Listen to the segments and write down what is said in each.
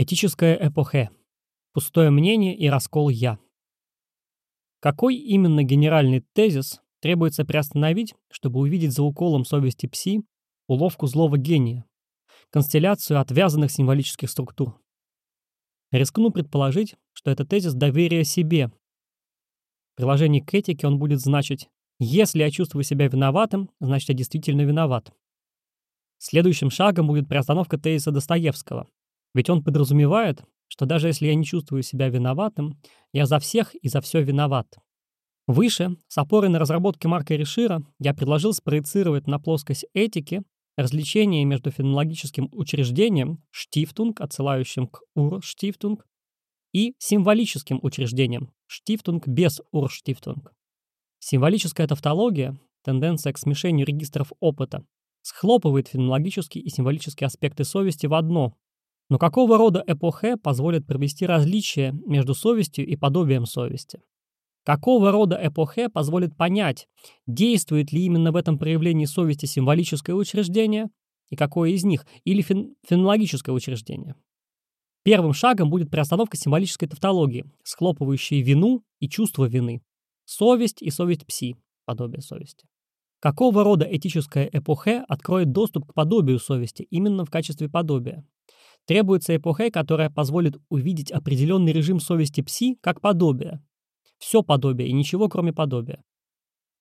Этическая эпохе. Пустое мнение и раскол «я». Какой именно генеральный тезис требуется приостановить, чтобы увидеть за уколом совести пси уловку злого гения, констелляцию отвязанных символических структур? Рискну предположить, что это тезис доверия себе. В приложении к этике он будет значить «если я чувствую себя виноватым, значит я действительно виноват». Следующим шагом будет приостановка тезиса Достоевского – ведь он подразумевает, что даже если я не чувствую себя виноватым, я за всех и за все виноват. Выше, с опорой на разработки Марка Решира, я предложил спроецировать на плоскость этики различение между фенологическим учреждением «штифтунг», отсылающим к «ур-штифтунг», и символическим учреждением «штифтунг» без «ур-штифтунг». Символическая тавтология, тенденция к смешению регистров опыта, схлопывает фенологические и символические аспекты совести в одно, но какого рода эпохе позволит провести различие между совестью и подобием совести? Какого рода эпохе позволит понять, действует ли именно в этом проявлении совести символическое учреждение, и какое из них, или фен фенологическое учреждение? Первым шагом будет приостановка символической тавтологии, схлопывающей вину и чувство вины. Совесть и совесть пси, подобие совести. Какого рода этическая эпохе откроет доступ к подобию совести именно в качестве подобия? Требуется эпохе, которая позволит увидеть определенный режим совести пси как подобие. Все подобие и ничего кроме подобия.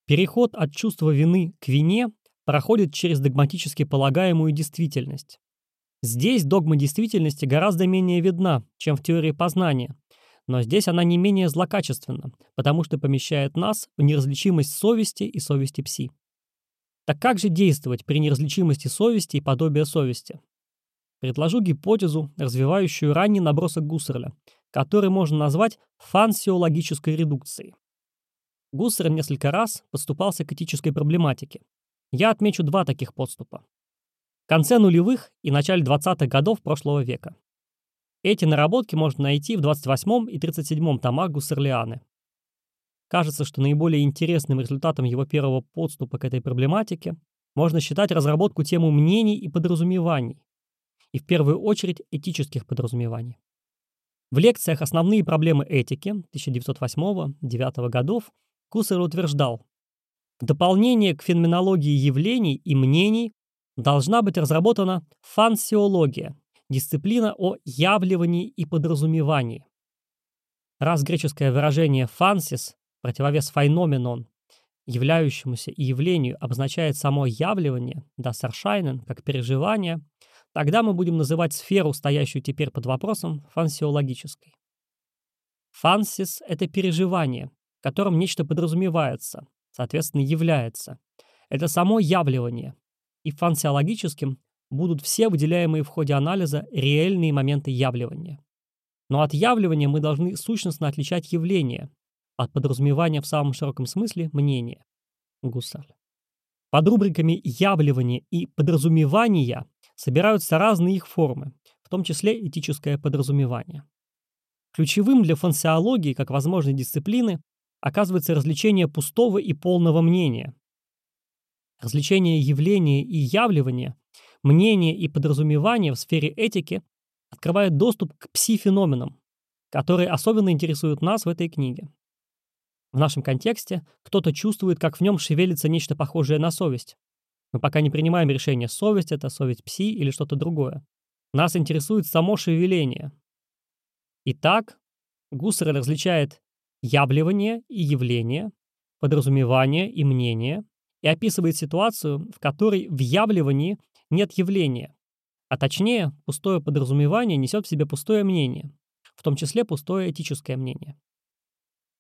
Переход от чувства вины к вине проходит через догматически полагаемую действительность. Здесь догма действительности гораздо менее видна, чем в теории познания, но здесь она не менее злокачественна, потому что помещает нас в неразличимость совести и совести пси. Так как же действовать при неразличимости совести и подобия совести? Предложу гипотезу, развивающую ранний набросок Гуссерля, который можно назвать фансиологической редукцией. Гуссерль несколько раз подступался к этической проблематике. Я отмечу два таких подступа. В конце нулевых и начале 20-х годов прошлого века. Эти наработки можно найти в 28 и 37 томах Гуссерлианы. Кажется, что наиболее интересным результатом его первого подступа к этой проблематике можно считать разработку темы мнений и подразумеваний, и в первую очередь этических подразумеваний. В лекциях «Основные проблемы этики» 1908-1909 годов Кусер утверждал, в дополнение к феноменологии явлений и мнений должна быть разработана фансиология, дисциплина о явливании и подразумевании. Раз греческое выражение «фансис» противовес «файноменон» являющемуся явлению обозначает само явливание, да «саршайнен» как переживание – Тогда мы будем называть сферу, стоящую теперь под вопросом, фансиологической. Фансис — это переживание, в котором нечто подразумевается, соответственно, является. Это само явливание. И фансиологическим будут все выделяемые в ходе анализа реальные моменты явливания. Но от явливания мы должны сущностно отличать явление, от подразумевания в самом широком смысле мнение. Гуссерль. Под рубриками явливания и подразумевания собираются разные их формы, в том числе этическое подразумевание. Ключевым для фансиологии как возможной дисциплины оказывается развлечение пустого и полного мнения. Развлечение явления и явливания, мнения и подразумевания в сфере этики открывает доступ к пси-феноменам, которые особенно интересуют нас в этой книге. В нашем контексте кто-то чувствует, как в нем шевелится нечто похожее на совесть. Мы пока не принимаем решение, совесть это, совесть пси или что-то другое. Нас интересует само шевеление. Итак, Гуссерль различает явливание и явление, подразумевание и мнение, и описывает ситуацию, в которой в явливании нет явления, а точнее, пустое подразумевание несет в себе пустое мнение, в том числе пустое этическое мнение.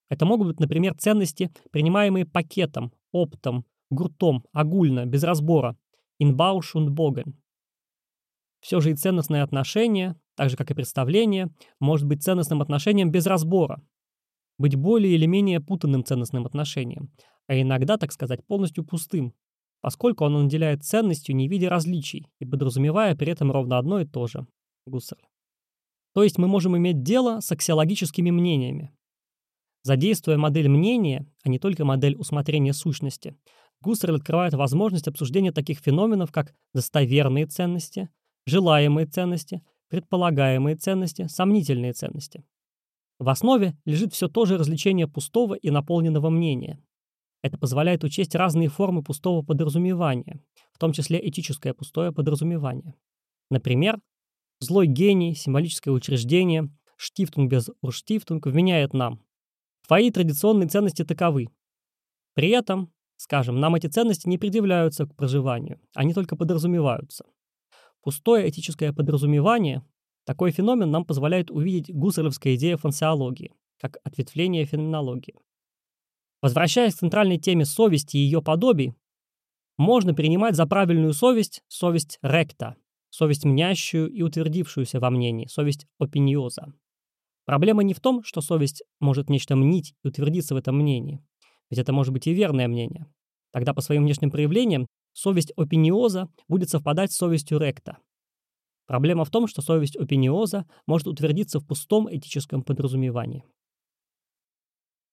Это могут быть, например, ценности, принимаемые пакетом, оптом, гуртом, огульно, без разбора, инбауш und боген. Все же и ценностное отношение, так же как и представление, может быть ценностным отношением без разбора, быть более или менее путанным ценностным отношением, а иногда, так сказать, полностью пустым, поскольку оно наделяет ценностью не видя различий и подразумевая при этом ровно одно и то же. Гуссерль. То есть мы можем иметь дело с аксиологическими мнениями. Задействуя модель мнения, а не только модель усмотрения сущности, Гуссерль открывает возможность обсуждения таких феноменов, как достоверные ценности, желаемые ценности, предполагаемые ценности, сомнительные ценности. В основе лежит все то же развлечение пустого и наполненного мнения. Это позволяет учесть разные формы пустого подразумевания, в том числе этическое пустое подразумевание. Например, злой гений, символическое учреждение, штифтунг без урштифтунг вменяет нам. Твои традиционные ценности таковы. При этом, скажем, нам эти ценности не предъявляются к проживанию, они только подразумеваются. Пустое этическое подразумевание – такой феномен нам позволяет увидеть гуссерлевская идея фансиологии, как ответвление феноменологии. Возвращаясь к центральной теме совести и ее подобий, можно принимать за правильную совесть совесть ректа, совесть мнящую и утвердившуюся во мнении, совесть опиниоза. Проблема не в том, что совесть может нечто мнить и утвердиться в этом мнении, ведь это может быть и верное мнение. Тогда по своим внешним проявлениям совесть опиниоза будет совпадать с совестью ректа. Проблема в том, что совесть опиниоза может утвердиться в пустом этическом подразумевании.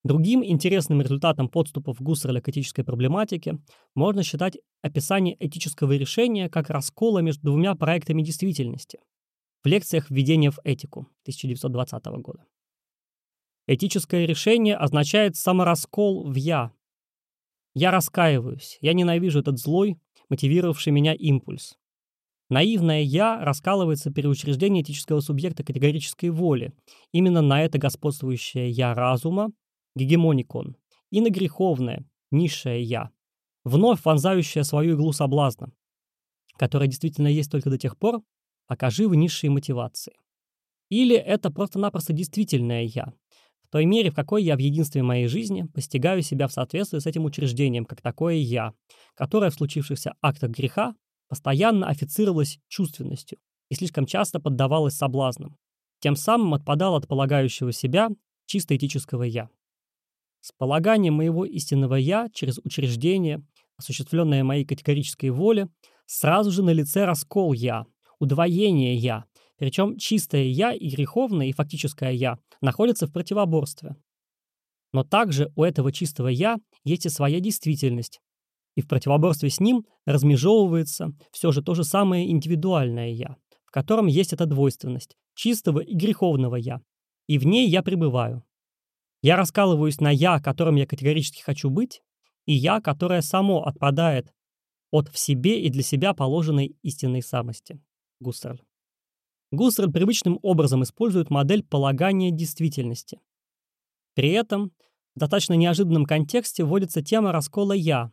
Другим интересным результатом подступов Гуссерля к этической проблематике можно считать описание этического решения как раскола между двумя проектами действительности в лекциях «Введение в этику» 1920 года. Этическое решение означает самораскол в «я», я раскаиваюсь, я ненавижу этот злой, мотивировавший меня импульс. Наивное «я» раскалывается при учреждении этического субъекта категорической воли, именно на это господствующее «я» разума, гегемоникон, и на греховное, низшее «я», вновь вонзающее свою иглу соблазна, которая действительно есть только до тех пор, пока живы низшие мотивации. Или это просто-напросто действительное «я», той мере, в какой я в единстве моей жизни постигаю себя в соответствии с этим учреждением, как такое «я», которое в случившихся актах греха постоянно официровалось чувственностью и слишком часто поддавалось соблазнам, тем самым отпадал от полагающего себя чисто этического «я». С полаганием моего истинного «я» через учреждение, осуществленное моей категорической воле, сразу же на лице раскол «я», удвоение «я», причем чистое «я» и греховное, и фактическое «я» находятся в противоборстве. Но также у этого чистого «я» есть и своя действительность, и в противоборстве с ним размежевывается все же то же самое индивидуальное «я», в котором есть эта двойственность чистого и греховного «я», и в ней я пребываю. Я раскалываюсь на «я», которым я категорически хочу быть, и «я», которое само отпадает от в себе и для себя положенной истинной самости. Гуссерль. Гуссерль привычным образом использует модель полагания действительности. При этом в достаточно неожиданном контексте вводится тема раскола «я»,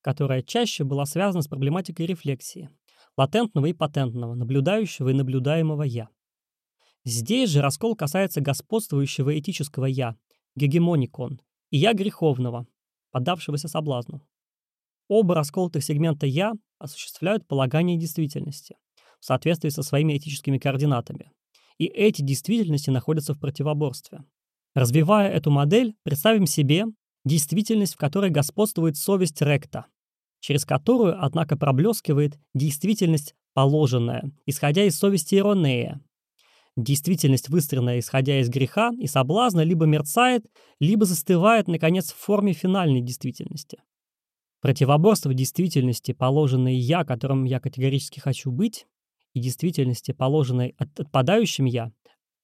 которая чаще была связана с проблематикой рефлексии, латентного и патентного, наблюдающего и наблюдаемого «я». Здесь же раскол касается господствующего этического «я», гегемоникон, и «я» греховного, поддавшегося соблазну. Оба расколотых сегмента «я» осуществляют полагание действительности в соответствии со своими этическими координатами. И эти действительности находятся в противоборстве. Развивая эту модель, представим себе действительность, в которой господствует совесть ректа, через которую, однако, проблескивает действительность положенная, исходя из совести иронея. Действительность, выстроенная исходя из греха и соблазна, либо мерцает, либо застывает, наконец, в форме финальной действительности. Противоборство действительности, положенной «я», которым я категорически хочу быть, и действительности, положенной отпадающим «я»,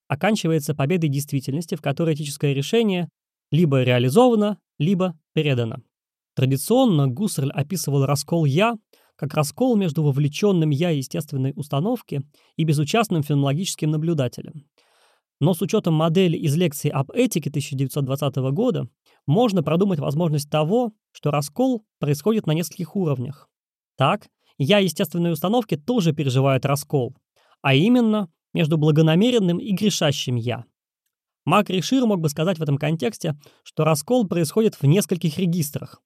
оканчивается победой действительности, в которой этическое решение либо реализовано, либо передано. Традиционно Гуссерль описывал раскол «я» как раскол между вовлеченным «я» естественной установки и безучастным феноменологическим наблюдателем. Но с учетом модели из лекции об этике 1920 года можно продумать возможность того, что раскол происходит на нескольких уровнях. Так, я естественной установки тоже переживают раскол, а именно между благонамеренным и грешащим «я». Мак Ришир мог бы сказать в этом контексте, что раскол происходит в нескольких регистрах,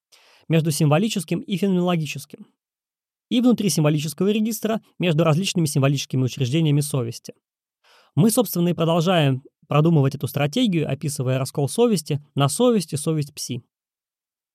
между символическим и феноменологическим, и внутри символического регистра между различными символическими учреждениями совести. Мы, собственно, и продолжаем продумывать эту стратегию, описывая раскол совести на совесть и совесть пси.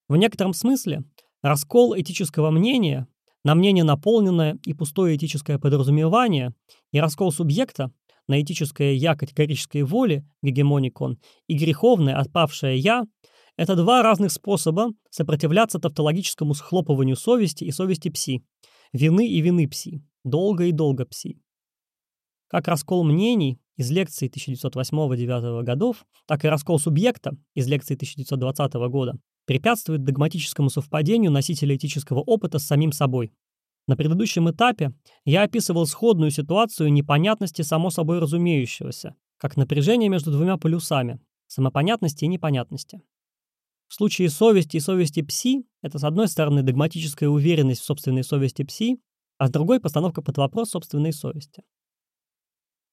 В некотором смысле раскол этического мнения на мнение наполненное и пустое этическое подразумевание и раскол субъекта на этическое «я» категорической воли, гегемоникон, и греховное отпавшее «я» — это два разных способа сопротивляться тавтологическому схлопыванию совести и совести пси, вины и вины пси, долго и долго пси. Как раскол мнений из лекций 1908-1909 годов, так и раскол субъекта из лекций 1920 года препятствует догматическому совпадению носителя этического опыта с самим собой. На предыдущем этапе я описывал сходную ситуацию непонятности само собой разумеющегося, как напряжение между двумя полюсами – самопонятности и непонятности. В случае совести и совести пси – это, с одной стороны, догматическая уверенность в собственной совести пси, а с другой – постановка под вопрос собственной совести.